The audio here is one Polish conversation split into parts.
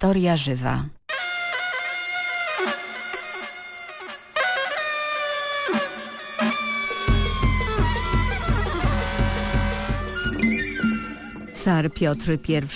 Historia żywa. Car Piotr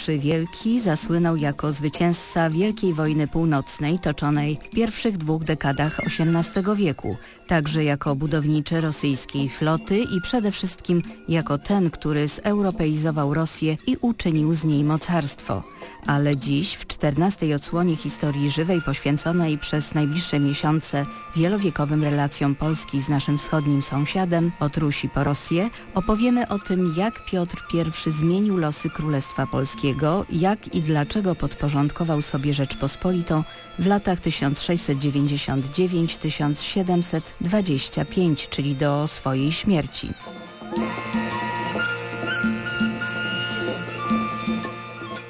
I Wielki zasłynął jako zwycięzca Wielkiej Wojny Północnej toczonej w pierwszych dwóch dekadach XVIII wieku, także jako budowniczy rosyjskiej floty i przede wszystkim jako ten, który zeuropeizował Rosję i uczynił z niej mocarstwo. Ale dziś w czternastej odsłonie historii żywej poświęconej przez najbliższe miesiące wielowiekowym relacjom Polski z naszym wschodnim sąsiadem, od Rusi po Rosję, opowiemy o tym, jak Piotr I zmienił losy Królestwa Polskiego, jak i dlaczego podporządkował sobie Rzeczpospolitą w latach 1699-1725, czyli do swojej śmierci.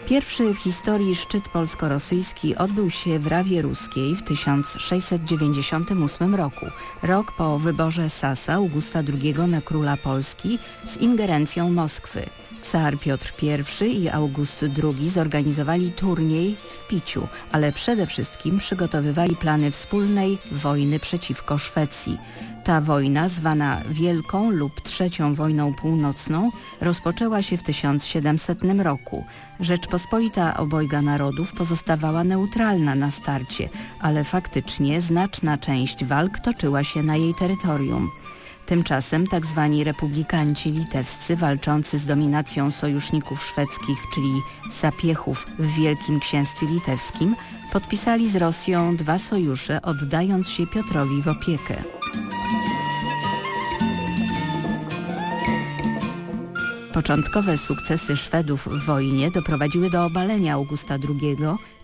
Pierwszy w historii szczyt polsko-rosyjski odbył się w Rawie Ruskiej w 1698 roku, rok po wyborze Sasa Augusta II na króla Polski z ingerencją Moskwy. Car Piotr I i August II zorganizowali turniej w piciu, ale przede wszystkim przygotowywali plany wspólnej wojny przeciwko Szwecji. Ta wojna, zwana Wielką lub Trzecią Wojną Północną, rozpoczęła się w 1700 roku. Rzeczpospolita obojga narodów pozostawała neutralna na starcie, ale faktycznie znaczna część walk toczyła się na jej terytorium. Tymczasem. Tak republikanci litewscy walczący z dominacją sojuszników szwedzkich, czyli sapiechów w Wielkim Księstwie Litewskim, podpisali z Rosją dwa sojusze, oddając się Piotrowi w opiekę. Początkowe sukcesy Szwedów w wojnie doprowadziły do obalenia Augusta II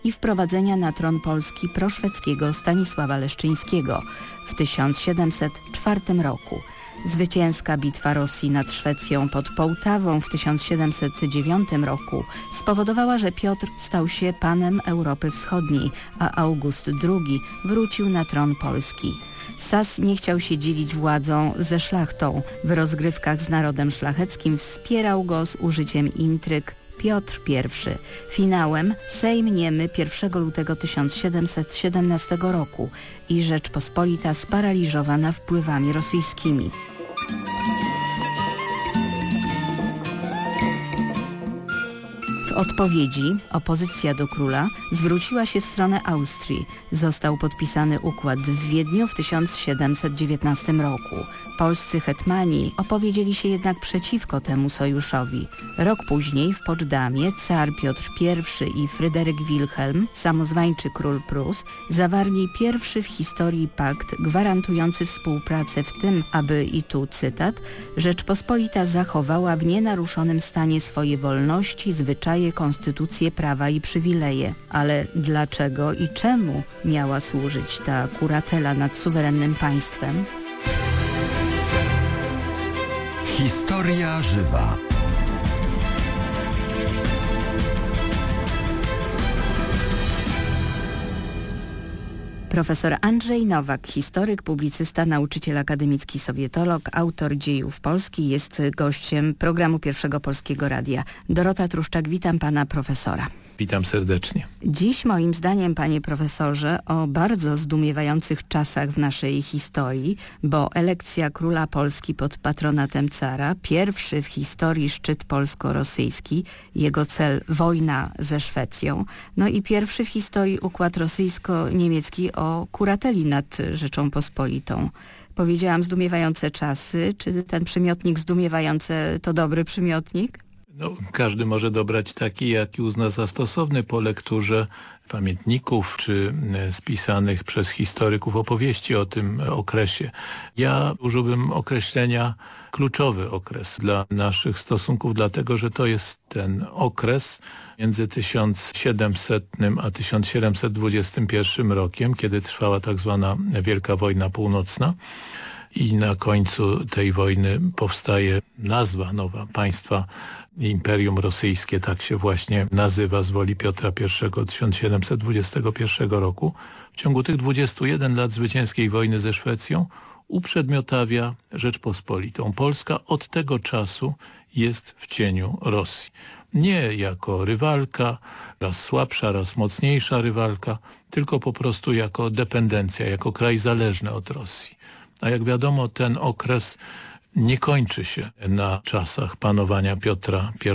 i wprowadzenia na tron Polski proszwedzkiego Stanisława Leszczyńskiego w 1704 roku. Zwycięska bitwa Rosji nad Szwecją pod Połtawą w 1709 roku spowodowała, że Piotr stał się panem Europy Wschodniej, a August II wrócił na tron Polski. Sas nie chciał się dzielić władzą ze szlachtą. W rozgrywkach z narodem szlacheckim wspierał go z użyciem intryg Piotr I. Finałem Sejm Niemy 1 lutego 1717 roku i Rzeczpospolita sparaliżowana wpływami rosyjskimi. W odpowiedzi opozycja do króla zwróciła się w stronę Austrii. Został podpisany układ w Wiedniu w 1719 roku. Polscy hetmani opowiedzieli się jednak przeciwko temu sojuszowi. Rok później w Poczdamie car Piotr I i Fryderyk Wilhelm, samozwańczy król Prus, zawarli pierwszy w historii pakt gwarantujący współpracę w tym, aby, i tu cytat, Rzeczpospolita zachowała w nienaruszonym stanie swoje wolności, zwyczaje, konstytucje, prawa i przywileje. Ale dlaczego i czemu miała służyć ta kuratela nad suwerennym państwem? Historia żywa. Profesor Andrzej Nowak, historyk, publicysta, nauczyciel akademicki, sowietolog, autor dziejów Polski, jest gościem programu Pierwszego Polskiego Radia. Dorota Truszczak, witam pana profesora. Witam serdecznie. Dziś moim zdaniem, panie profesorze, o bardzo zdumiewających czasach w naszej historii, bo elekcja króla Polski pod patronatem cara, pierwszy w historii szczyt polsko-rosyjski, jego cel wojna ze Szwecją, no i pierwszy w historii układ rosyjsko-niemiecki o kurateli nad Rzeczą Pospolitą. Powiedziałam zdumiewające czasy. Czy ten przymiotnik zdumiewające to dobry przymiotnik? No, każdy może dobrać taki, jaki uzna za stosowny po lekturze pamiętników czy e, spisanych przez historyków opowieści o tym okresie. Ja użyłbym określenia kluczowy okres dla naszych stosunków, dlatego że to jest ten okres między 1700 a 1721 rokiem, kiedy trwała tak zwana Wielka Wojna Północna i na końcu tej wojny powstaje nazwa nowa państwa Imperium Rosyjskie, tak się właśnie nazywa z woli Piotra I 1721 roku. W ciągu tych 21 lat zwycięskiej wojny ze Szwecją uprzedmiotawia Rzeczpospolitą. Polska od tego czasu jest w cieniu Rosji. Nie jako rywalka, raz słabsza, raz mocniejsza rywalka, tylko po prostu jako dependencja, jako kraj zależny od Rosji. A jak wiadomo, ten okres nie kończy się na czasach panowania Piotra I,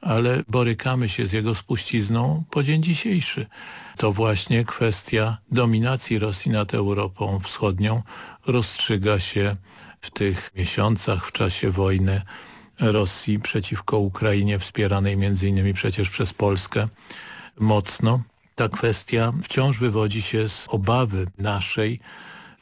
ale borykamy się z jego spuścizną po dzień dzisiejszy. To właśnie kwestia dominacji Rosji nad Europą Wschodnią rozstrzyga się w tych miesiącach w czasie wojny Rosji przeciwko Ukrainie, wspieranej między innymi przecież przez Polskę mocno. Ta kwestia wciąż wywodzi się z obawy naszej,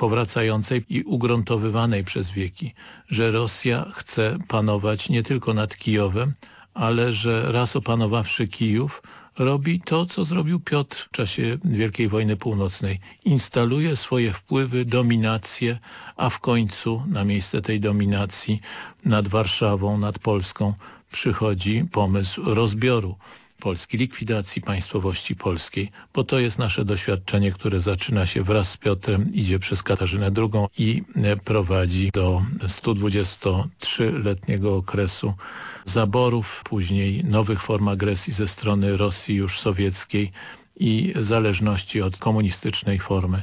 powracającej i ugruntowywanej przez wieki, że Rosja chce panować nie tylko nad Kijowem, ale że raz opanowawszy Kijów, robi to, co zrobił Piotr w czasie Wielkiej Wojny Północnej. Instaluje swoje wpływy, dominację, a w końcu na miejsce tej dominacji nad Warszawą, nad Polską przychodzi pomysł rozbioru Polski, likwidacji państwowości polskiej, bo to jest nasze doświadczenie, które zaczyna się wraz z Piotrem, idzie przez Katarzynę II i prowadzi do 123-letniego okresu zaborów, później nowych form agresji ze strony Rosji już sowieckiej i zależności od komunistycznej formy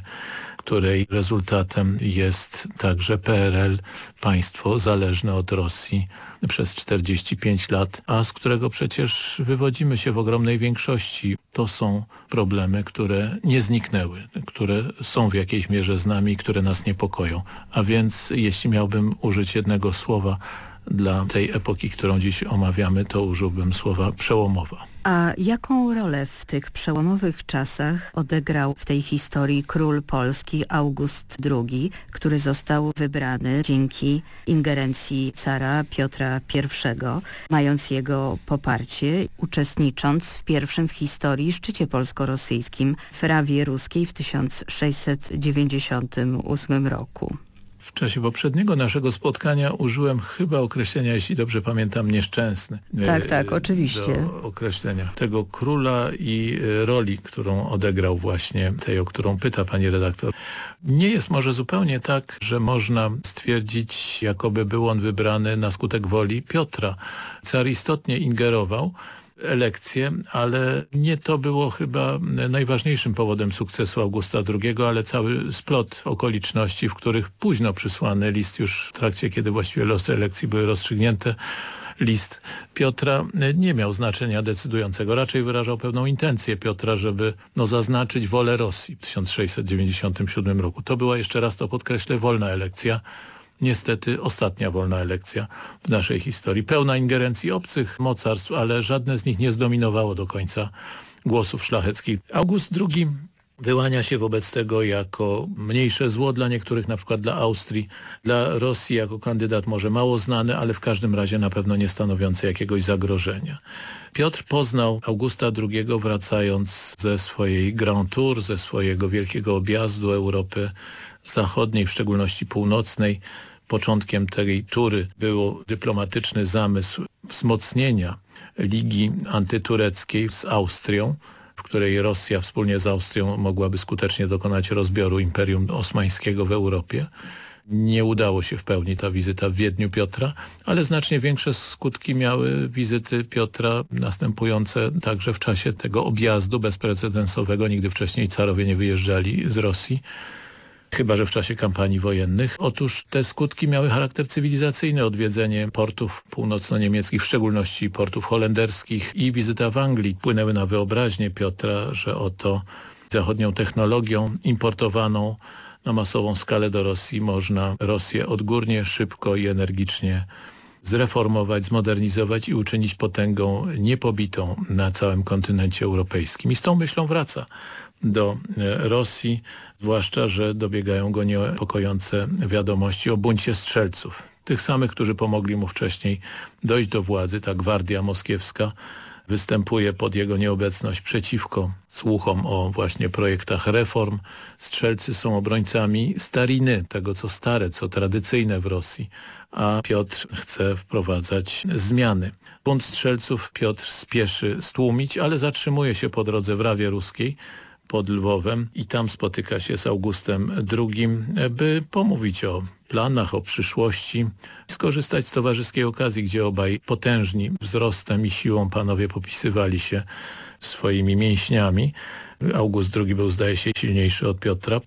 której rezultatem jest także PRL, państwo zależne od Rosji przez 45 lat, a z którego przecież wywodzimy się w ogromnej większości. To są problemy, które nie zniknęły, które są w jakiejś mierze z nami, które nas niepokoją. A więc jeśli miałbym użyć jednego słowa dla tej epoki, którą dziś omawiamy, to użyłbym słowa przełomowa. A jaką rolę w tych przełomowych czasach odegrał w tej historii król Polski August II, który został wybrany dzięki ingerencji cara Piotra I, mając jego poparcie, uczestnicząc w pierwszym w historii szczycie polsko-rosyjskim w Rawie Ruskiej w 1698 roku? W czasie poprzedniego naszego spotkania użyłem chyba określenia, jeśli dobrze pamiętam, nieszczęsny. Tak, tak, oczywiście. Do określenia tego króla i e, roli, którą odegrał właśnie tej, o którą pyta pani redaktor. Nie jest może zupełnie tak, że można stwierdzić, jakoby był on wybrany na skutek woli Piotra. Car istotnie ingerował, elekcje, ale nie to było chyba najważniejszym powodem sukcesu Augusta II, ale cały splot okoliczności, w których późno przysłany list już w trakcie, kiedy właściwie losy elekcji były rozstrzygnięte, list Piotra nie miał znaczenia decydującego. Raczej wyrażał pewną intencję Piotra, żeby no, zaznaczyć wolę Rosji w 1697 roku. To była, jeszcze raz to podkreślę, wolna elekcja niestety ostatnia wolna elekcja w naszej historii. Pełna ingerencji obcych mocarstw, ale żadne z nich nie zdominowało do końca głosów szlacheckich. August II wyłania się wobec tego jako mniejsze zło dla niektórych, na przykład dla Austrii, dla Rosji jako kandydat może mało znany, ale w każdym razie na pewno nie stanowiący jakiegoś zagrożenia. Piotr poznał Augusta II wracając ze swojej Grand Tour, ze swojego wielkiego objazdu Europy Zachodniej, w szczególności północnej, Początkiem tej tury był dyplomatyczny zamysł wzmocnienia Ligi Antytureckiej z Austrią, w której Rosja wspólnie z Austrią mogłaby skutecznie dokonać rozbioru Imperium Osmańskiego w Europie. Nie udało się w pełni ta wizyta w Wiedniu Piotra, ale znacznie większe skutki miały wizyty Piotra następujące także w czasie tego objazdu bezprecedensowego. Nigdy wcześniej carowie nie wyjeżdżali z Rosji chyba że w czasie kampanii wojennych. Otóż te skutki miały charakter cywilizacyjny, odwiedzenie portów północno-niemieckich, w szczególności portów holenderskich i wizyta w Anglii płynęły na wyobraźnię Piotra, że oto zachodnią technologią importowaną na masową skalę do Rosji można Rosję odgórnie, szybko i energicznie zreformować, zmodernizować i uczynić potęgą niepobitą na całym kontynencie europejskim. I z tą myślą wraca do e, Rosji, zwłaszcza, że dobiegają go niepokojące wiadomości o buncie strzelców. Tych samych, którzy pomogli mu wcześniej dojść do władzy, ta gwardia moskiewska występuje pod jego nieobecność przeciwko słuchom o właśnie projektach reform. Strzelcy są obrońcami stariny, tego co stare, co tradycyjne w Rosji, a Piotr chce wprowadzać zmiany. Bunt strzelców Piotr spieszy stłumić, ale zatrzymuje się po drodze w Rawie Ruskiej, pod Lwowem i tam spotyka się z Augustem II, by pomówić o planach, o przyszłości, skorzystać z towarzyskiej okazji, gdzie obaj potężni wzrostem i siłą panowie popisywali się swoimi mięśniami. August II był, zdaje się, silniejszy od Piotra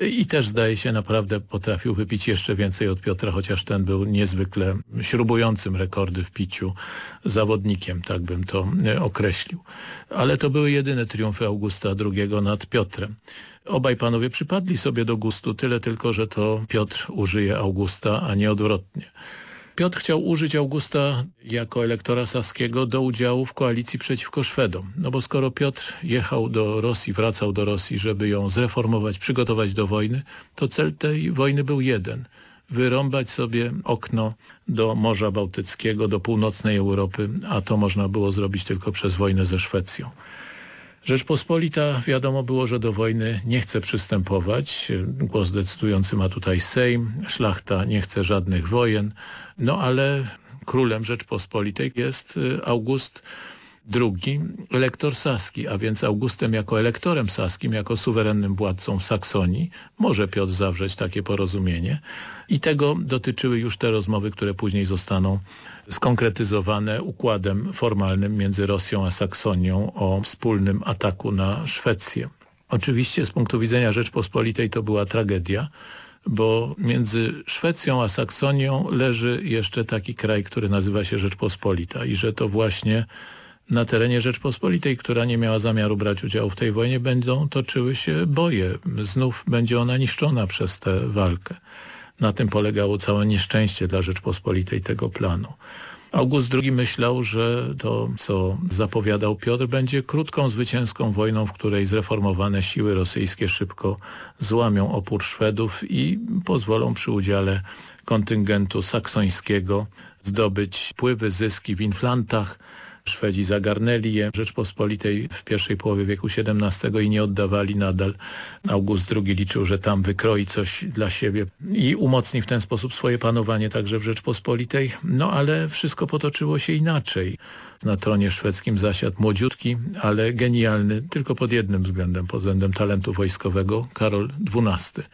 i też, zdaje się, naprawdę potrafił wypić jeszcze więcej od Piotra, chociaż ten był niezwykle śrubującym rekordy w piciu zawodnikiem, tak bym to e, określił. Ale to były jedyne triumfy Augusta II nad Piotrem. Obaj panowie przypadli sobie do gustu, tyle tylko, że to Piotr użyje Augusta, a nie odwrotnie. Piotr chciał użyć Augusta jako elektora saskiego do udziału w koalicji przeciwko Szwedom. No bo skoro Piotr jechał do Rosji, wracał do Rosji, żeby ją zreformować, przygotować do wojny, to cel tej wojny był jeden. Wyrąbać sobie okno do Morza Bałtyckiego, do północnej Europy, a to można było zrobić tylko przez wojnę ze Szwecją. Rzeczpospolita wiadomo było, że do wojny nie chce przystępować. Głos decydujący ma tutaj Sejm. Szlachta nie chce żadnych wojen. No ale królem Rzeczpospolitej jest y, August II, elektor saski, a więc Augustem jako elektorem saskim, jako suwerennym władcą w Saksonii może Piotr zawrzeć takie porozumienie i tego dotyczyły już te rozmowy, które później zostaną skonkretyzowane układem formalnym między Rosją a Saksonią o wspólnym ataku na Szwecję. Oczywiście z punktu widzenia Rzeczpospolitej to była tragedia, bo między Szwecją a Saksonią leży jeszcze taki kraj, który nazywa się Rzeczpospolita i że to właśnie na terenie Rzeczpospolitej, która nie miała zamiaru brać udziału w tej wojnie, będą toczyły się boje. Znów będzie ona niszczona przez tę walkę. Na tym polegało całe nieszczęście dla Rzeczpospolitej tego planu. August II myślał, że to, co zapowiadał Piotr, będzie krótką, zwycięską wojną, w której zreformowane siły rosyjskie szybko złamią opór Szwedów i pozwolą przy udziale kontyngentu saksońskiego zdobyć wpływy, zyski w Inflantach, Szwedzi zagarnęli je Rzeczpospolitej w pierwszej połowie wieku XVII i nie oddawali nadal. August II liczył, że tam wykroi coś dla siebie i umocni w ten sposób swoje panowanie także w Rzeczpospolitej. No ale wszystko potoczyło się inaczej. Na tronie szwedzkim zasiadł młodziutki, ale genialny tylko pod jednym względem, pod względem talentu wojskowego, Karol XII.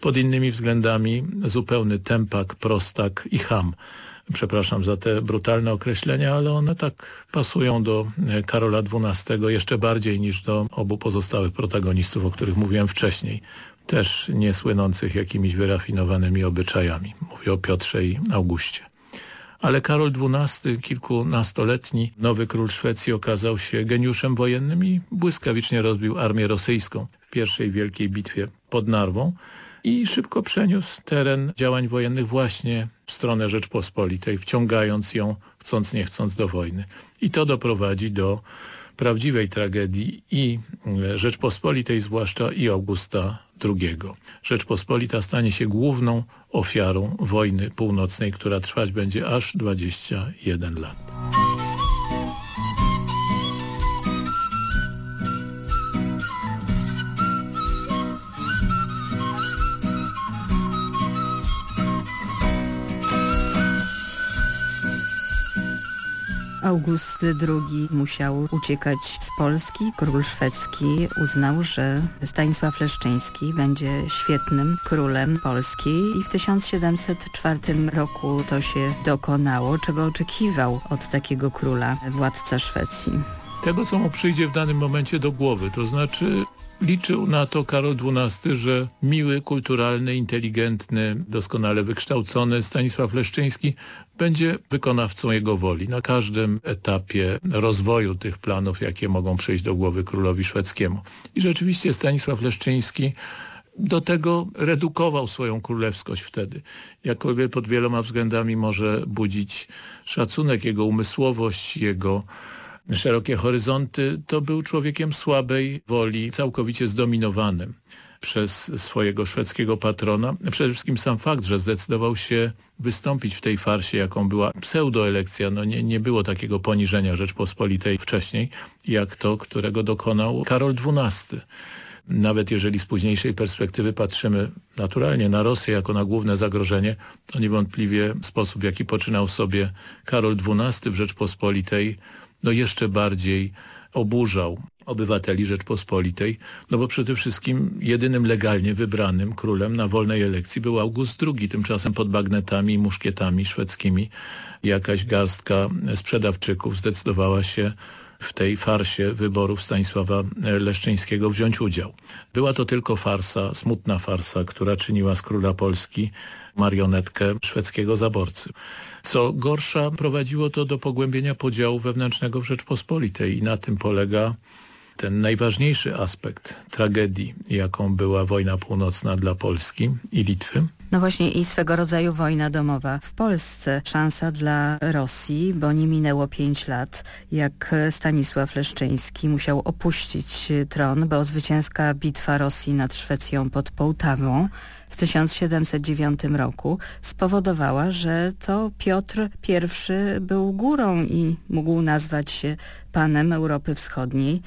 Pod innymi względami zupełny tempak, prostak i ham przepraszam za te brutalne określenia, ale one tak pasują do e, Karola XII jeszcze bardziej niż do obu pozostałych protagonistów, o których mówiłem wcześniej. Też nie słynących jakimiś wyrafinowanymi obyczajami. Mówię o Piotrze i Augustie. Ale Karol XII, kilkunastoletni nowy król Szwecji okazał się geniuszem wojennym i błyskawicznie rozbił armię rosyjską w pierwszej wielkiej bitwie pod Narwą i szybko przeniósł teren działań wojennych właśnie w stronę Rzeczpospolitej, wciągając ją, chcąc nie chcąc, do wojny. I to doprowadzi do prawdziwej tragedii i e, Rzeczpospolitej, zwłaszcza i Augusta II. Rzeczpospolita stanie się główną ofiarą wojny północnej, która trwać będzie aż 21 lat. August II musiał uciekać z Polski. Król szwedzki uznał, że Stanisław Leszczyński będzie świetnym królem Polski i w 1704 roku to się dokonało, czego oczekiwał od takiego króla władca Szwecji tego, co mu przyjdzie w danym momencie do głowy. To znaczy liczył na to Karol XII, że miły, kulturalny, inteligentny, doskonale wykształcony Stanisław Leszczyński będzie wykonawcą jego woli na każdym etapie rozwoju tych planów, jakie mogą przyjść do głowy królowi szwedzkiemu. I rzeczywiście Stanisław Leszczyński do tego redukował swoją królewskość wtedy. Jakkolwiek pod wieloma względami może budzić szacunek, jego umysłowość, jego szerokie horyzonty, to był człowiekiem słabej woli, całkowicie zdominowanym przez swojego szwedzkiego patrona. Przede wszystkim sam fakt, że zdecydował się wystąpić w tej farsie, jaką była pseudoelekcja. No nie, nie było takiego poniżenia Rzeczpospolitej wcześniej, jak to, którego dokonał Karol XII. Nawet jeżeli z późniejszej perspektywy patrzymy naturalnie na Rosję jako na główne zagrożenie, to niewątpliwie sposób, jaki poczynał sobie Karol XII w Rzeczpospolitej, no jeszcze bardziej oburzał obywateli Rzeczpospolitej, no bo przede wszystkim jedynym legalnie wybranym królem na wolnej elekcji był August II, tymczasem pod bagnetami i muszkietami szwedzkimi jakaś garstka sprzedawczyków zdecydowała się w tej farsie wyborów Stanisława Leszczyńskiego wziąć udział. Była to tylko farsa, smutna farsa, która czyniła z króla Polski marionetkę szwedzkiego zaborcy. Co gorsza, prowadziło to do pogłębienia podziału wewnętrznego w Rzeczpospolitej i na tym polega ten najważniejszy aspekt tragedii, jaką była wojna północna dla Polski i Litwy. No właśnie i swego rodzaju wojna domowa w Polsce. Szansa dla Rosji, bo nie minęło pięć lat, jak Stanisław Leszczyński musiał opuścić tron, bo zwycięska bitwa Rosji nad Szwecją pod Połtawą w 1709 roku spowodowała, że to Piotr I był górą i mógł nazwać się panem Europy Wschodniej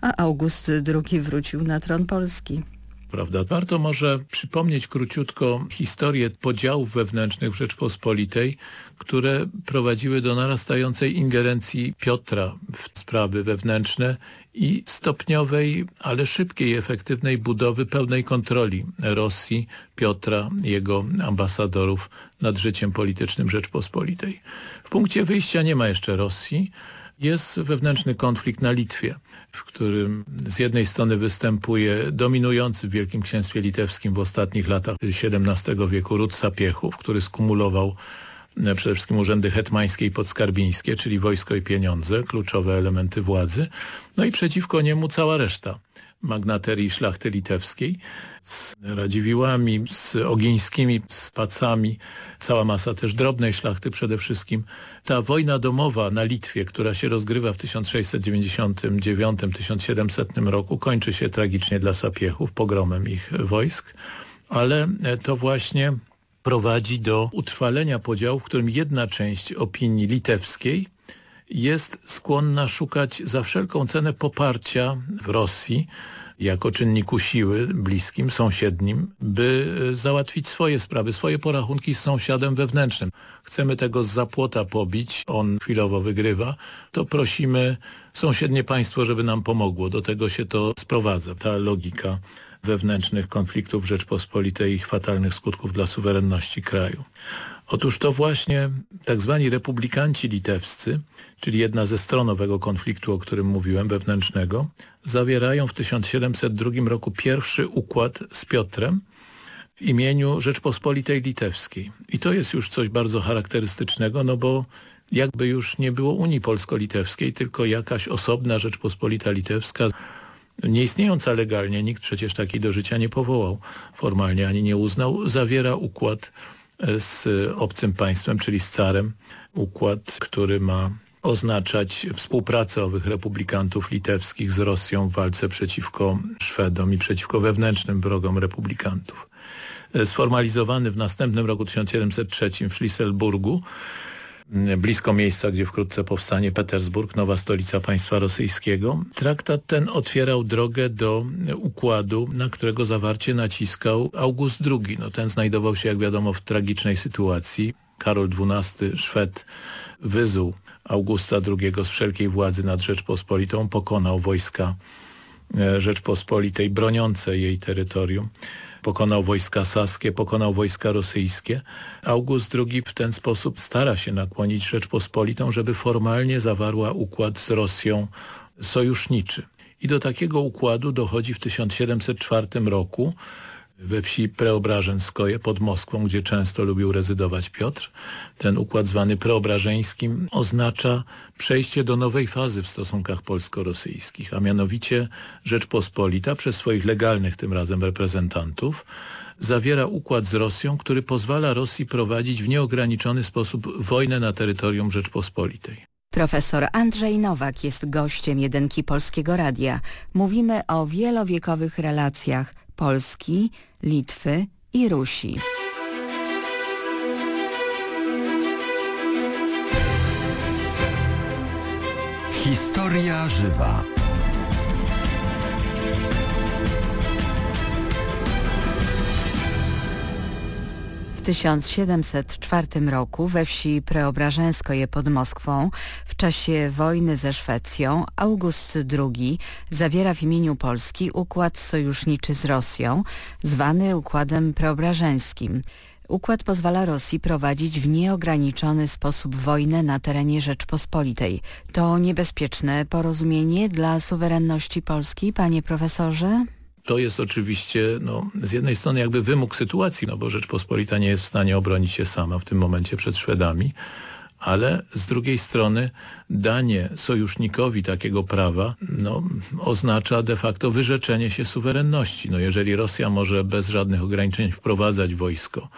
a August II wrócił na tron Polski. Prawda. Warto może przypomnieć króciutko historię podziałów wewnętrznych w Rzeczpospolitej, które prowadziły do narastającej ingerencji Piotra w sprawy wewnętrzne i stopniowej, ale szybkiej efektywnej budowy pełnej kontroli Rosji, Piotra, jego ambasadorów nad życiem politycznym Rzeczpospolitej. W punkcie wyjścia nie ma jeszcze Rosji, jest wewnętrzny konflikt na Litwie, w którym z jednej strony występuje dominujący w Wielkim Księstwie Litewskim w ostatnich latach XVII wieku ród Sapiechów, który skumulował e, przede wszystkim urzędy hetmańskie i podskarbińskie, czyli wojsko i pieniądze, kluczowe elementy władzy. No i przeciwko niemu cała reszta magnaterii szlachty litewskiej z Radziwiłami, z Ogińskimi, z Pacami, cała masa też drobnej szlachty przede wszystkim. Ta wojna domowa na Litwie, która się rozgrywa w 1699-1700 roku, kończy się tragicznie dla Sapiechów, pogromem ich wojsk, ale to właśnie prowadzi do utrwalenia podziału, w którym jedna część opinii litewskiej jest skłonna szukać za wszelką cenę poparcia w Rosji jako czynniku siły bliskim, sąsiednim, by e, załatwić swoje sprawy, swoje porachunki z sąsiadem wewnętrznym. Chcemy tego z zapłota pobić, on chwilowo wygrywa, to prosimy sąsiednie państwo, żeby nam pomogło. Do tego się to sprowadza, ta logika wewnętrznych konfliktów Rzeczpospolitej i ich fatalnych skutków dla suwerenności kraju. Otóż to właśnie tak zwani republikanci litewscy, czyli jedna ze stron owego konfliktu, o którym mówiłem, wewnętrznego, zawierają w 1702 roku pierwszy układ z Piotrem w imieniu Rzeczpospolitej Litewskiej. I to jest już coś bardzo charakterystycznego, no bo jakby już nie było Unii Polsko-Litewskiej, tylko jakaś osobna Rzeczpospolita Litewska, nie istniejąca legalnie, nikt przecież takiej do życia nie powołał formalnie ani nie uznał, zawiera układ z obcym państwem, czyli z carem. Układ, który ma oznaczać współpracę owych republikantów litewskich z Rosją w walce przeciwko Szwedom i przeciwko wewnętrznym wrogom republikantów. Sformalizowany w następnym roku 1703 w Schlisselburgu blisko miejsca, gdzie wkrótce powstanie Petersburg, nowa stolica państwa rosyjskiego. Traktat ten otwierał drogę do układu, na którego zawarcie naciskał August II. No, ten znajdował się, jak wiadomo, w tragicznej sytuacji. Karol XII, Szwed, wyzuł Augusta II z wszelkiej władzy nad Rzeczpospolitą, pokonał wojska e, Rzeczpospolitej broniące jej terytorium pokonał wojska saskie, pokonał wojska rosyjskie. August II w ten sposób stara się nakłonić Rzeczpospolitą, żeby formalnie zawarła układ z Rosją sojuszniczy. I do takiego układu dochodzi w 1704 roku we wsi Preobrażenskoje pod Moskwą, gdzie często lubił rezydować Piotr. Ten układ zwany preobrażeńskim oznacza przejście do nowej fazy w stosunkach polsko-rosyjskich, a mianowicie Rzeczpospolita przez swoich legalnych tym razem reprezentantów zawiera układ z Rosją, który pozwala Rosji prowadzić w nieograniczony sposób wojnę na terytorium Rzeczpospolitej. Profesor Andrzej Nowak jest gościem Jedynki Polskiego Radia. Mówimy o wielowiekowych relacjach Polski, Litwy i Rusi. Historia żywa. 1704 roku we wsi Preobrażenskoje pod Moskwą w czasie wojny ze Szwecją August II zawiera w imieniu Polski układ sojuszniczy z Rosją, zwany układem preobrażeńskim. Układ pozwala Rosji prowadzić w nieograniczony sposób wojnę na terenie Rzeczpospolitej. To niebezpieczne porozumienie dla suwerenności Polski, panie profesorze? To jest oczywiście no, z jednej strony jakby wymóg sytuacji, no bo Rzeczpospolita nie jest w stanie obronić się sama w tym momencie przed Szwedami, ale z drugiej strony danie sojusznikowi takiego prawa no, oznacza de facto wyrzeczenie się suwerenności. No, jeżeli Rosja może bez żadnych ograniczeń wprowadzać wojsko,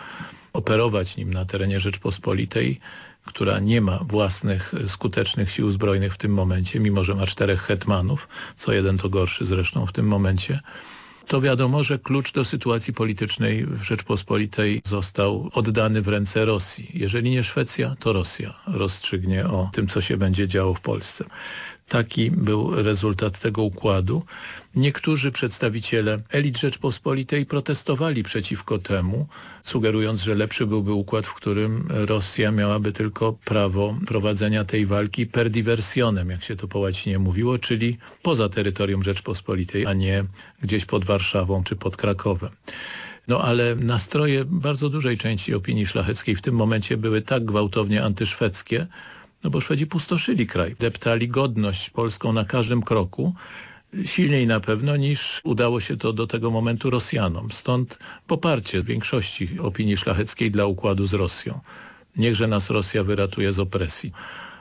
operować nim na terenie Rzeczpospolitej, która nie ma własnych skutecznych sił zbrojnych w tym momencie, mimo że ma czterech hetmanów, co jeden to gorszy zresztą w tym momencie, to wiadomo, że klucz do sytuacji politycznej w Rzeczpospolitej został oddany w ręce Rosji. Jeżeli nie Szwecja, to Rosja rozstrzygnie o tym, co się będzie działo w Polsce. Taki był rezultat tego układu. Niektórzy przedstawiciele elit Rzeczpospolitej protestowali przeciwko temu, sugerując, że lepszy byłby układ, w którym Rosja miałaby tylko prawo prowadzenia tej walki per diversionem, jak się to po łacinie mówiło, czyli poza terytorium Rzeczpospolitej, a nie gdzieś pod Warszawą czy pod Krakowem. No ale nastroje bardzo dużej części opinii szlacheckiej w tym momencie były tak gwałtownie antyszwedzkie, no bo Szwedzi pustoszyli kraj, deptali godność polską na każdym kroku, silniej na pewno niż udało się to do tego momentu Rosjanom. Stąd poparcie większości opinii szlacheckiej dla układu z Rosją. Niechże nas Rosja wyratuje z opresji.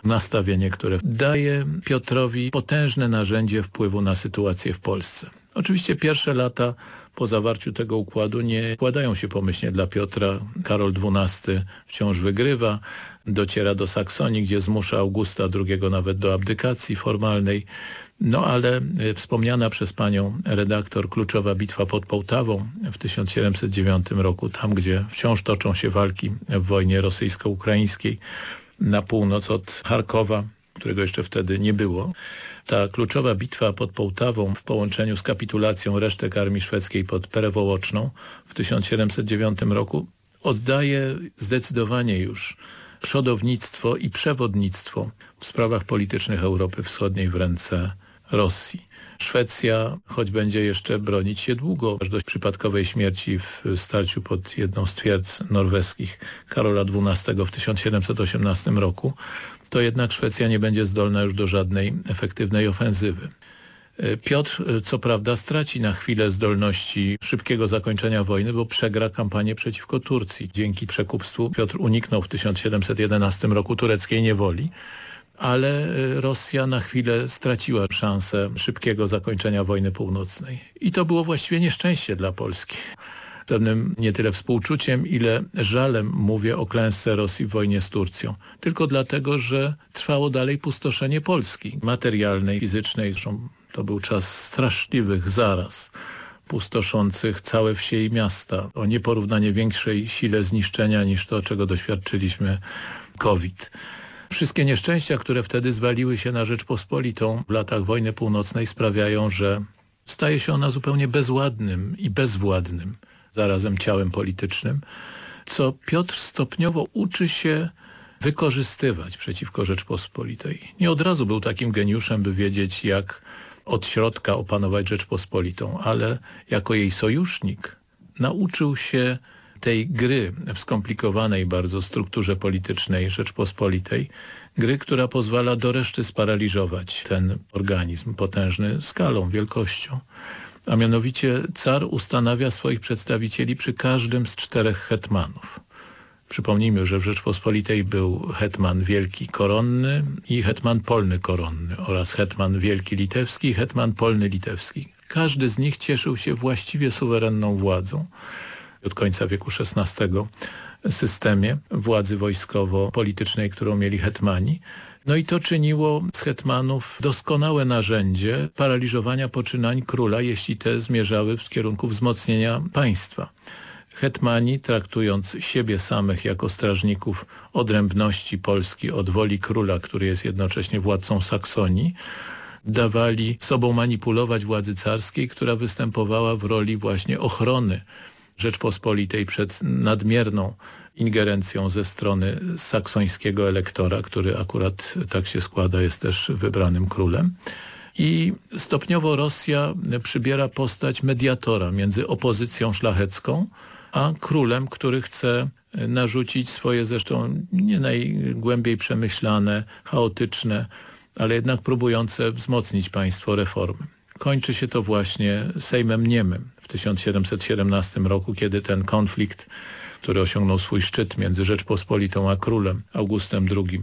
Nastawienie, które daje Piotrowi potężne narzędzie wpływu na sytuację w Polsce. Oczywiście pierwsze lata po zawarciu tego układu nie kładają się pomyślnie dla Piotra. Karol XII wciąż wygrywa, dociera do Saksonii, gdzie zmusza Augusta II nawet do abdykacji formalnej. No ale e, wspomniana przez panią redaktor kluczowa bitwa pod Połtawą w 1709 roku, tam gdzie wciąż toczą się walki w wojnie rosyjsko-ukraińskiej na północ od Charkowa, którego jeszcze wtedy nie było. Ta kluczowa bitwa pod Połtawą w połączeniu z kapitulacją resztek armii szwedzkiej pod Perewołoczną w 1709 roku oddaje zdecydowanie już przodownictwo i przewodnictwo w sprawach politycznych Europy Wschodniej w ręce Rosji. Szwecja, choć będzie jeszcze bronić się długo, aż do przypadkowej śmierci w starciu pod jedną z twierdz norweskich Karola XII w 1718 roku, to jednak Szwecja nie będzie zdolna już do żadnej efektywnej ofensywy. Piotr, co prawda, straci na chwilę zdolności szybkiego zakończenia wojny, bo przegra kampanię przeciwko Turcji. Dzięki przekupstwu Piotr uniknął w 1711 roku tureckiej niewoli, ale Rosja na chwilę straciła szansę szybkiego zakończenia wojny północnej. I to było właściwie nieszczęście dla Polski pewnym nie tyle współczuciem, ile żalem mówię o klęsce Rosji w wojnie z Turcją. Tylko dlatego, że trwało dalej pustoszenie Polski, materialnej, fizycznej. Zresztą to był czas straszliwych zaraz pustoszących całe wsie i miasta, o nieporównanie większej sile zniszczenia niż to, czego doświadczyliśmy COVID. Wszystkie nieszczęścia, które wtedy zwaliły się na Rzeczpospolitą w latach wojny północnej sprawiają, że staje się ona zupełnie bezładnym i bezwładnym zarazem ciałem politycznym, co Piotr stopniowo uczy się wykorzystywać przeciwko Rzeczpospolitej. Nie od razu był takim geniuszem, by wiedzieć, jak od środka opanować Rzeczpospolitą, ale jako jej sojusznik nauczył się tej gry w skomplikowanej bardzo strukturze politycznej Rzeczpospolitej, gry, która pozwala do reszty sparaliżować ten organizm potężny skalą, wielkością a mianowicie car ustanawia swoich przedstawicieli przy każdym z czterech hetmanów. Przypomnijmy, że w Rzeczpospolitej był hetman wielki koronny i hetman polny koronny oraz hetman wielki litewski i hetman polny litewski. Każdy z nich cieszył się właściwie suwerenną władzą od końca wieku XVI systemie władzy wojskowo-politycznej, którą mieli hetmani. No i to czyniło z hetmanów doskonałe narzędzie paraliżowania poczynań króla, jeśli te zmierzały w kierunku wzmocnienia państwa. Hetmani, traktując siebie samych jako strażników odrębności Polski od woli króla, który jest jednocześnie władcą Saksonii, dawali sobą manipulować władzy carskiej, która występowała w roli właśnie ochrony Rzeczpospolitej przed nadmierną ingerencją ze strony saksońskiego elektora, który akurat tak się składa, jest też wybranym królem. I stopniowo Rosja przybiera postać mediatora między opozycją szlachecką a królem, który chce narzucić swoje zresztą nie najgłębiej przemyślane, chaotyczne, ale jednak próbujące wzmocnić państwo reformy. Kończy się to właśnie Sejmem Niemym w 1717 roku, kiedy ten konflikt, który osiągnął swój szczyt między Rzeczpospolitą a królem Augustem II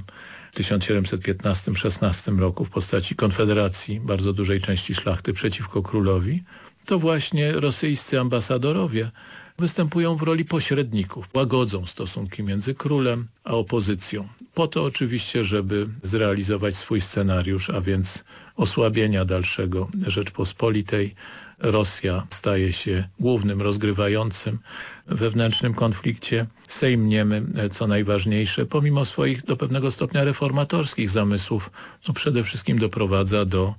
w 1715-16 roku w postaci konfederacji bardzo dużej części szlachty przeciwko królowi, to właśnie rosyjscy ambasadorowie występują w roli pośredników, łagodzą stosunki między królem a opozycją. Po to oczywiście, żeby zrealizować swój scenariusz, a więc osłabienia dalszego Rzeczpospolitej. Rosja staje się głównym rozgrywającym wewnętrznym konflikcie. Sejm Niemy, co najważniejsze, pomimo swoich do pewnego stopnia reformatorskich zamysłów, no przede wszystkim doprowadza do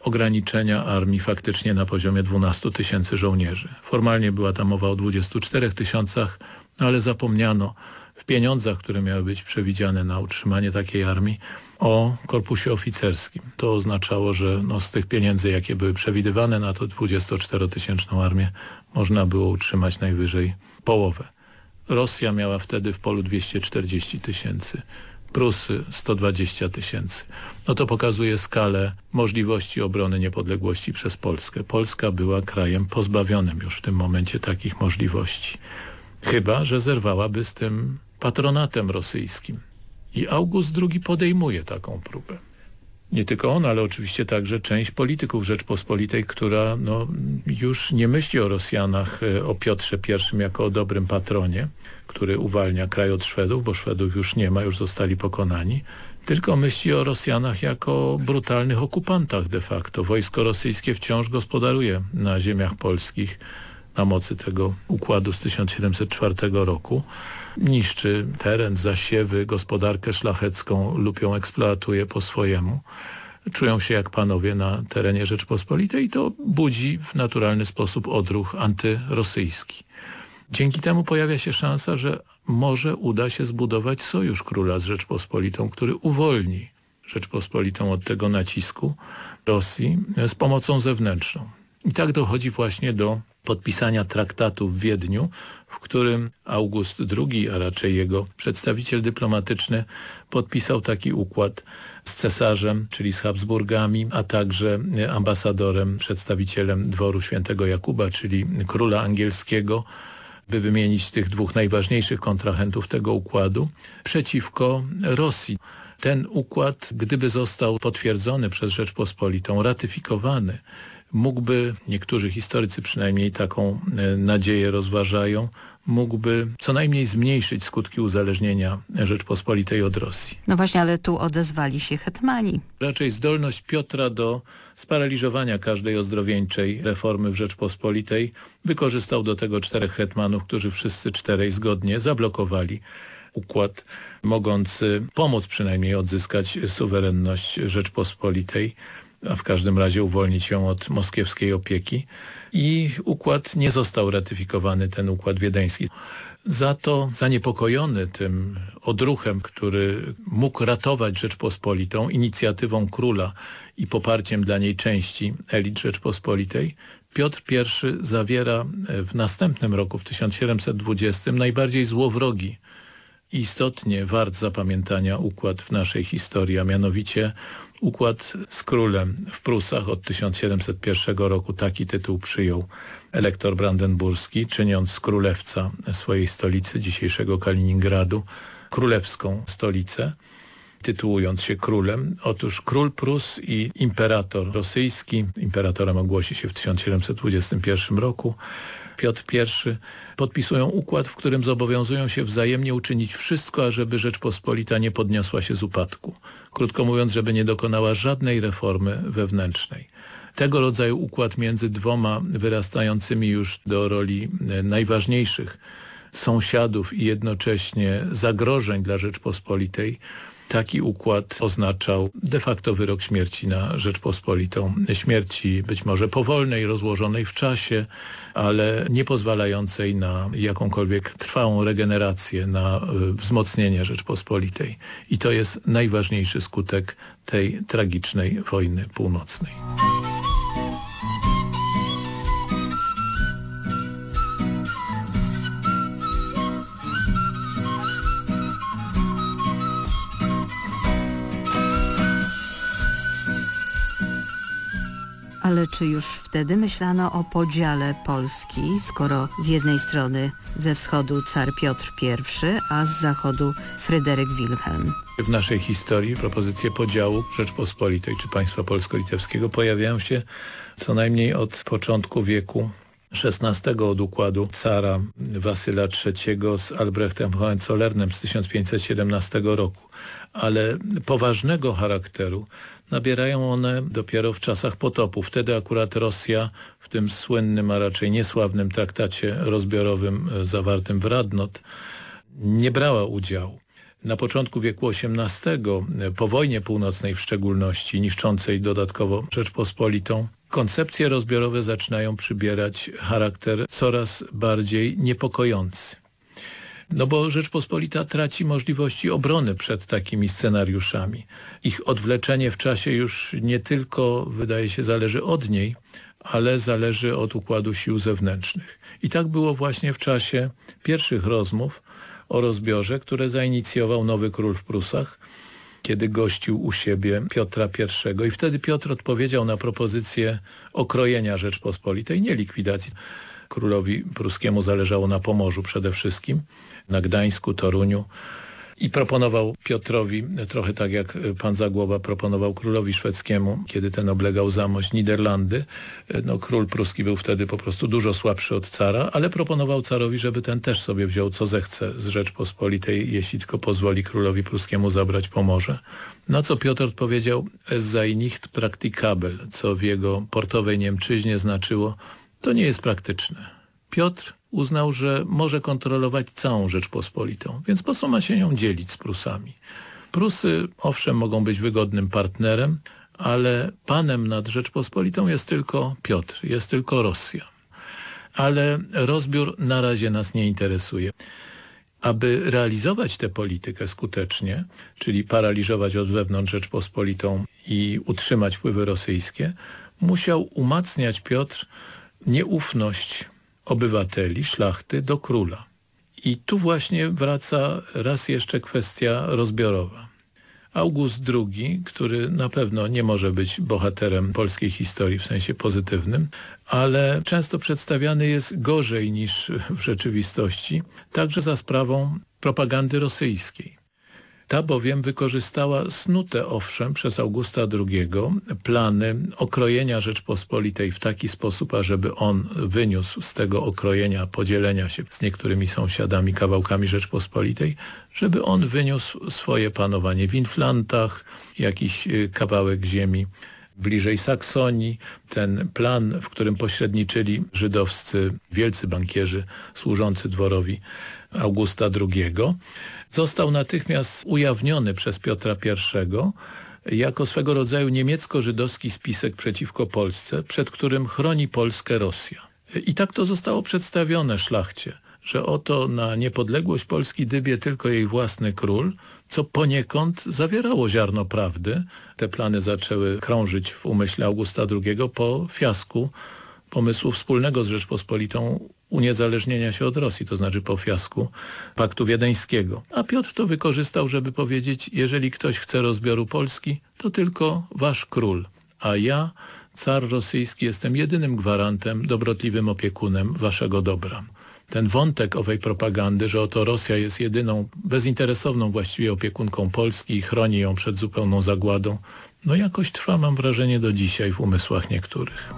ograniczenia armii faktycznie na poziomie 12 tysięcy żołnierzy. Formalnie była tam mowa o 24 tysiącach, ale zapomniano w pieniądzach, które miały być przewidziane na utrzymanie takiej armii, o korpusie oficerskim. To oznaczało, że no, z tych pieniędzy, jakie były przewidywane na to 24-tysięczną armię, można było utrzymać najwyżej połowę. Rosja miała wtedy w polu 240 tysięcy. Prusy 120 tysięcy. No to pokazuje skalę możliwości obrony niepodległości przez Polskę. Polska była krajem pozbawionym już w tym momencie takich możliwości. Chyba, że zerwałaby z tym patronatem rosyjskim. I August II podejmuje taką próbę. Nie tylko on, ale oczywiście także część polityków Rzeczpospolitej, która no, już nie myśli o Rosjanach, e, o Piotrze I jako o dobrym patronie, który uwalnia kraj od Szwedów, bo Szwedów już nie ma, już zostali pokonani, tylko myśli o Rosjanach jako brutalnych okupantach de facto. Wojsko rosyjskie wciąż gospodaruje na ziemiach polskich na mocy tego układu z 1704 roku. Niszczy teren, zasiewy, gospodarkę szlachecką lub ją eksploatuje po swojemu. Czują się jak panowie na terenie Rzeczpospolitej i to budzi w naturalny sposób odruch antyrosyjski. Dzięki temu pojawia się szansa, że może uda się zbudować sojusz króla z Rzeczpospolitą, który uwolni Rzeczpospolitą od tego nacisku Rosji z pomocą zewnętrzną. I tak dochodzi właśnie do podpisania traktatu w Wiedniu, w którym August II, a raczej jego przedstawiciel dyplomatyczny, podpisał taki układ z cesarzem, czyli z Habsburgami, a także ambasadorem, przedstawicielem dworu świętego Jakuba, czyli króla angielskiego, by wymienić tych dwóch najważniejszych kontrahentów tego układu, przeciwko Rosji. Ten układ, gdyby został potwierdzony przez Rzeczpospolitą, ratyfikowany, mógłby, niektórzy historycy przynajmniej taką e, nadzieję rozważają, mógłby co najmniej zmniejszyć skutki uzależnienia Rzeczpospolitej od Rosji. No właśnie, ale tu odezwali się hetmani. Raczej zdolność Piotra do sparaliżowania każdej ozdrowieńczej reformy w Rzeczpospolitej wykorzystał do tego czterech hetmanów, którzy wszyscy czterej zgodnie zablokowali układ mogący pomóc przynajmniej odzyskać suwerenność Rzeczpospolitej a w każdym razie uwolnić ją od moskiewskiej opieki i układ nie został ratyfikowany, ten układ wiedeński. Za to zaniepokojony tym odruchem, który mógł ratować Rzeczpospolitą, inicjatywą króla i poparciem dla niej części elit Rzeczpospolitej, Piotr I zawiera w następnym roku, w 1720, najbardziej złowrogi istotnie wart zapamiętania układ w naszej historii, a mianowicie układ z królem w Prusach od 1701 roku taki tytuł przyjął elektor brandenburski, czyniąc z królewca swojej stolicy, dzisiejszego Kaliningradu, królewską stolicę, tytułując się królem. Otóż król Prus i imperator rosyjski, imperatorem ogłosi się w 1721 roku, Piotr I podpisują układ, w którym zobowiązują się wzajemnie uczynić wszystko, ażeby Rzeczpospolita nie podniosła się z upadku. Krótko mówiąc, żeby nie dokonała żadnej reformy wewnętrznej. Tego rodzaju układ między dwoma wyrastającymi już do roli e, najważniejszych sąsiadów i jednocześnie zagrożeń dla Rzeczpospolitej taki układ oznaczał de facto wyrok śmierci na Rzeczpospolitą. Śmierci być może powolnej, rozłożonej w czasie, ale nie pozwalającej na jakąkolwiek trwałą regenerację, na y, wzmocnienie Rzeczpospolitej. I to jest najważniejszy skutek tej tragicznej wojny północnej. Ale czy już wtedy myślano o podziale Polski, skoro z jednej strony ze wschodu car Piotr I, a z zachodu Fryderyk Wilhelm? W naszej historii propozycje podziału Rzeczpospolitej czy państwa polsko-litewskiego pojawiają się co najmniej od początku wieku XVI od układu cara Wasyla III z Albrechtem Hohenzollernem z 1517 roku. Ale poważnego charakteru nabierają one dopiero w czasach potopu. Wtedy akurat Rosja w tym słynnym, a raczej niesławnym traktacie rozbiorowym e, zawartym w Radnot nie brała udziału. Na początku wieku XVIII, e, po wojnie północnej w szczególności, niszczącej dodatkowo Rzeczpospolitą, koncepcje rozbiorowe zaczynają przybierać charakter coraz bardziej niepokojący. No bo Rzeczpospolita traci możliwości obrony przed takimi scenariuszami. Ich odwleczenie w czasie już nie tylko, wydaje się, zależy od niej, ale zależy od układu sił zewnętrznych. I tak było właśnie w czasie pierwszych rozmów o rozbiorze, które zainicjował nowy król w Prusach, kiedy gościł u siebie Piotra I. I wtedy Piotr odpowiedział na propozycję okrojenia Rzeczpospolitej, nie likwidacji. Królowi pruskiemu zależało na Pomorzu przede wszystkim, na Gdańsku, Toruniu i proponował Piotrowi, trochę tak jak pan Zagłoba proponował królowi szwedzkiemu, kiedy ten oblegał zamość Niderlandy. No, król pruski był wtedy po prostu dużo słabszy od cara, ale proponował carowi, żeby ten też sobie wziął co zechce z Rzeczpospolitej, jeśli tylko pozwoli królowi pruskiemu zabrać Pomorze. Na co Piotr odpowiedział es sei nicht praktikabel, co w jego portowej Niemczyźnie znaczyło to nie jest praktyczne. Piotr uznał, że może kontrolować całą Rzeczpospolitą, więc po co ma się ją dzielić z Prusami? Prusy owszem mogą być wygodnym partnerem, ale panem nad Rzeczpospolitą jest tylko Piotr, jest tylko Rosja. Ale rozbiór na razie nas nie interesuje. Aby realizować tę politykę skutecznie, czyli paraliżować od wewnątrz Rzeczpospolitą i utrzymać wpływy rosyjskie, musiał umacniać Piotr nieufność obywateli, szlachty do króla. I tu właśnie wraca raz jeszcze kwestia rozbiorowa. August II, który na pewno nie może być bohaterem polskiej historii w sensie pozytywnym, ale często przedstawiany jest gorzej niż w rzeczywistości, także za sprawą propagandy rosyjskiej. Ta bowiem wykorzystała snute owszem przez Augusta II plany okrojenia Rzeczpospolitej w taki sposób, ażeby on wyniósł z tego okrojenia, podzielenia się z niektórymi sąsiadami kawałkami Rzeczpospolitej, żeby on wyniósł swoje panowanie w Inflantach, jakiś y, kawałek ziemi bliżej Saksonii. Ten plan, w którym pośredniczyli żydowscy wielcy bankierzy służący dworowi Augusta II, został natychmiast ujawniony przez Piotra I jako swego rodzaju niemiecko-żydowski spisek przeciwko Polsce, przed którym chroni Polskę Rosja. I tak to zostało przedstawione szlachcie, że oto na niepodległość Polski dybie tylko jej własny król, co poniekąd zawierało ziarno prawdy. Te plany zaczęły krążyć w umyśle Augusta II po fiasku pomysłu wspólnego z Rzeczpospolitą uniezależnienia się od Rosji, to znaczy po fiasku Paktu Wiedeńskiego. A Piotr to wykorzystał, żeby powiedzieć, jeżeli ktoś chce rozbioru Polski, to tylko wasz król, a ja, car rosyjski, jestem jedynym gwarantem, dobrotliwym opiekunem waszego dobra. Ten wątek owej propagandy, że oto Rosja jest jedyną, bezinteresowną właściwie opiekunką Polski i chroni ją przed zupełną zagładą, no jakoś trwa, mam wrażenie, do dzisiaj w umysłach niektórych.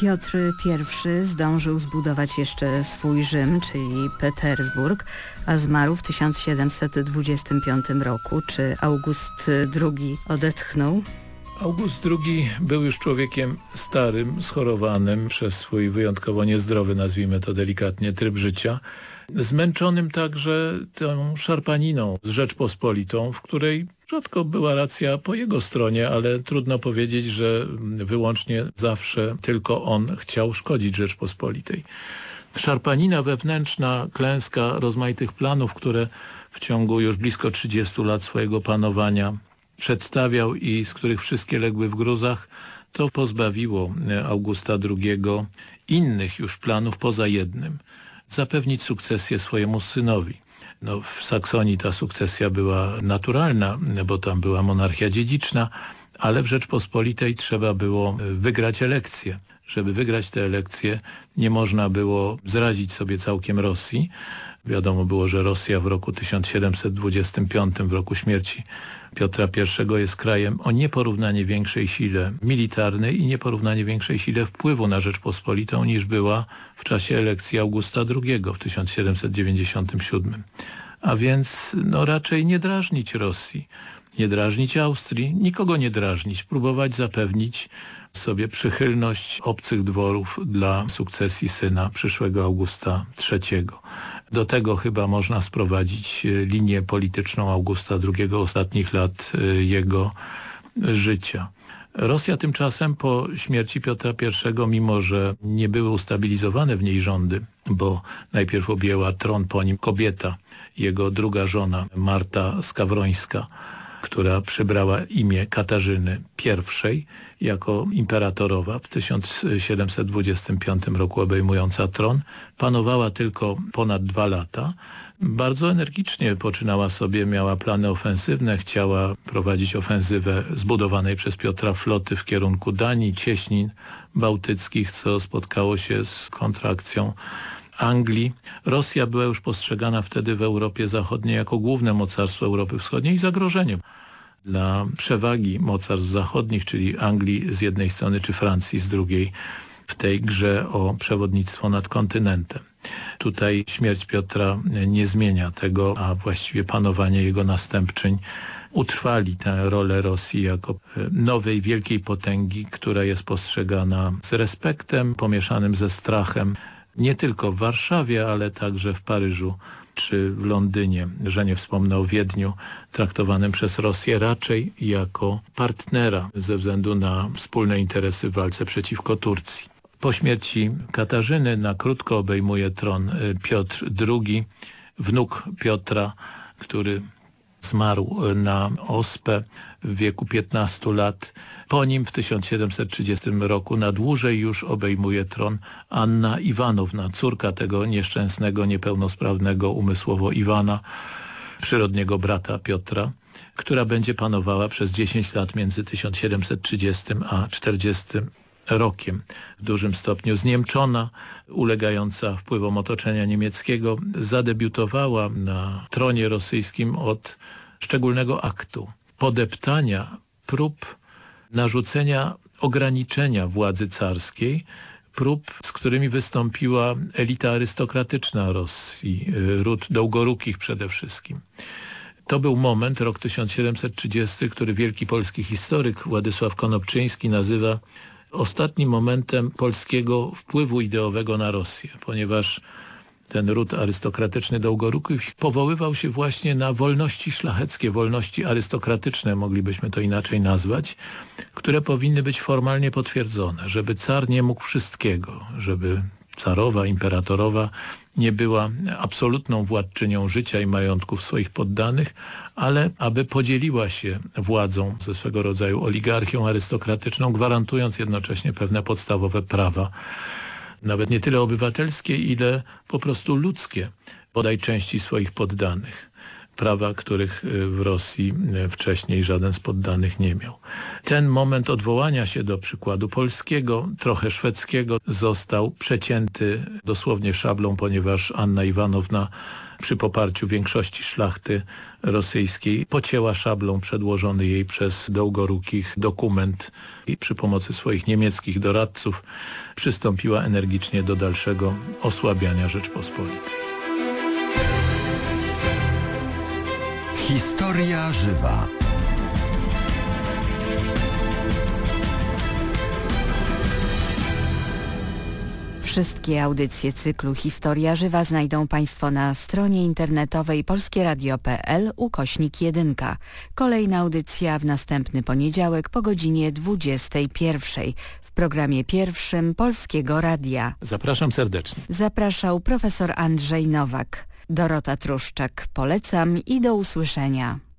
Piotr I zdążył zbudować jeszcze swój Rzym, czyli Petersburg, a zmarł w 1725 roku. Czy August II odetchnął? August II był już człowiekiem starym, schorowanym przez swój wyjątkowo niezdrowy, nazwijmy to delikatnie, tryb życia zmęczonym także tą szarpaniną z Rzeczpospolitą, w której rzadko była racja po jego stronie, ale trudno powiedzieć, że wyłącznie zawsze tylko on chciał szkodzić Rzeczpospolitej. Szarpanina wewnętrzna, klęska rozmaitych planów, które w ciągu już blisko 30 lat swojego panowania przedstawiał i z których wszystkie legły w gruzach, to pozbawiło Augusta II innych już planów poza jednym – zapewnić sukcesję swojemu synowi. No, w Saksonii ta sukcesja była naturalna, bo tam była monarchia dziedziczna, ale w Rzeczpospolitej trzeba było wygrać elekcje. Żeby wygrać te elekcje nie można było zrazić sobie całkiem Rosji. Wiadomo było, że Rosja w roku 1725, w roku śmierci Piotra I jest krajem o nieporównanie większej sile militarnej i nieporównanie większej sile wpływu na Rzeczpospolitą niż była w czasie elekcji Augusta II w 1797. A więc no, raczej nie drażnić Rosji, nie drażnić Austrii, nikogo nie drażnić, próbować zapewnić sobie przychylność obcych dworów dla sukcesji syna przyszłego Augusta III. Do tego chyba można sprowadzić e, linię polityczną Augusta II ostatnich lat e, jego życia. Rosja tymczasem po śmierci Piotra I, mimo że nie były ustabilizowane w niej rządy, bo najpierw objęła tron po nim kobieta, jego druga żona Marta Skawrońska, która przybrała imię Katarzyny I jako imperatorowa w 1725 roku obejmująca tron. Panowała tylko ponad dwa lata. Bardzo energicznie poczynała sobie, miała plany ofensywne, chciała prowadzić ofensywę zbudowanej przez Piotra floty w kierunku Danii, Cieśnin Bałtyckich, co spotkało się z kontrakcją Anglii. Rosja była już postrzegana wtedy w Europie Zachodniej jako główne mocarstwo Europy Wschodniej i zagrożeniem dla przewagi mocarstw zachodnich, czyli Anglii z jednej strony czy Francji z drugiej w tej grze o przewodnictwo nad kontynentem. Tutaj śmierć Piotra nie zmienia tego, a właściwie panowanie jego następczyń utrwali tę rolę Rosji jako nowej wielkiej potęgi, która jest postrzegana z respektem pomieszanym ze strachem nie tylko w Warszawie, ale także w Paryżu czy w Londynie, że nie wspomnę o Wiedniu, traktowanym przez Rosję raczej jako partnera ze względu na wspólne interesy w walce przeciwko Turcji. Po śmierci Katarzyny na krótko obejmuje tron y, Piotr II, wnuk Piotra, który zmarł na ospę w wieku 15 lat. Po nim w 1730 roku na dłużej już obejmuje tron Anna Iwanowna, córka tego nieszczęsnego, niepełnosprawnego umysłowo Iwana, przyrodniego brata Piotra, która będzie panowała przez 10 lat między 1730 a 40 rokiem. W dużym stopniu zniemczona, ulegająca wpływom otoczenia niemieckiego, zadebiutowała na tronie rosyjskim od szczególnego aktu podeptania prób narzucenia ograniczenia władzy carskiej, prób, z którymi wystąpiła elita arystokratyczna Rosji, ród Dołgorukich przede wszystkim. To był moment, rok 1730, który wielki polski historyk Władysław Konopczyński nazywa ostatnim momentem polskiego wpływu ideowego na Rosję, ponieważ ten ród arystokratyczny Dołgoruków powoływał się właśnie na wolności szlacheckie, wolności arystokratyczne, moglibyśmy to inaczej nazwać, które powinny być formalnie potwierdzone, żeby car nie mógł wszystkiego, żeby carowa, imperatorowa nie była absolutną władczynią życia i majątków swoich poddanych, ale aby podzieliła się władzą ze swego rodzaju oligarchią arystokratyczną, gwarantując jednocześnie pewne podstawowe prawa nawet nie tyle obywatelskie, ile po prostu ludzkie, bodaj części swoich poddanych. Prawa, których w Rosji wcześniej żaden z poddanych nie miał. Ten moment odwołania się do przykładu polskiego, trochę szwedzkiego, został przecięty dosłownie szablą, ponieważ Anna Iwanowna przy poparciu większości szlachty rosyjskiej pocięła szablą przedłożony jej przez Dołgorukich dokument i przy pomocy swoich niemieckich doradców przystąpiła energicznie do dalszego osłabiania Rzeczpospolitej. Historia żywa. Wszystkie audycje cyklu Historia Żywa znajdą Państwo na stronie internetowej polskieradio.pl ukośnik 1. Kolejna audycja w następny poniedziałek po godzinie 21 w programie pierwszym Polskiego Radia. Zapraszam serdecznie. Zapraszał profesor Andrzej Nowak. Dorota Truszczak. Polecam i do usłyszenia.